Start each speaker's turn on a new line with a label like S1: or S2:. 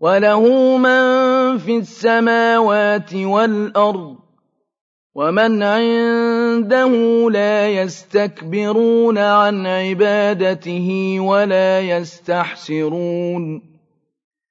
S1: وَلَهُ مَن فِي السَّمَاوَاتِ وَالْأَرْضِ ۖ وَمَنْ عِندَهُ لَا يَسْتَكْبِرُونَ عَنْ عِبَادَتِهِ وَلَا يَسْتَحْسِرُونَ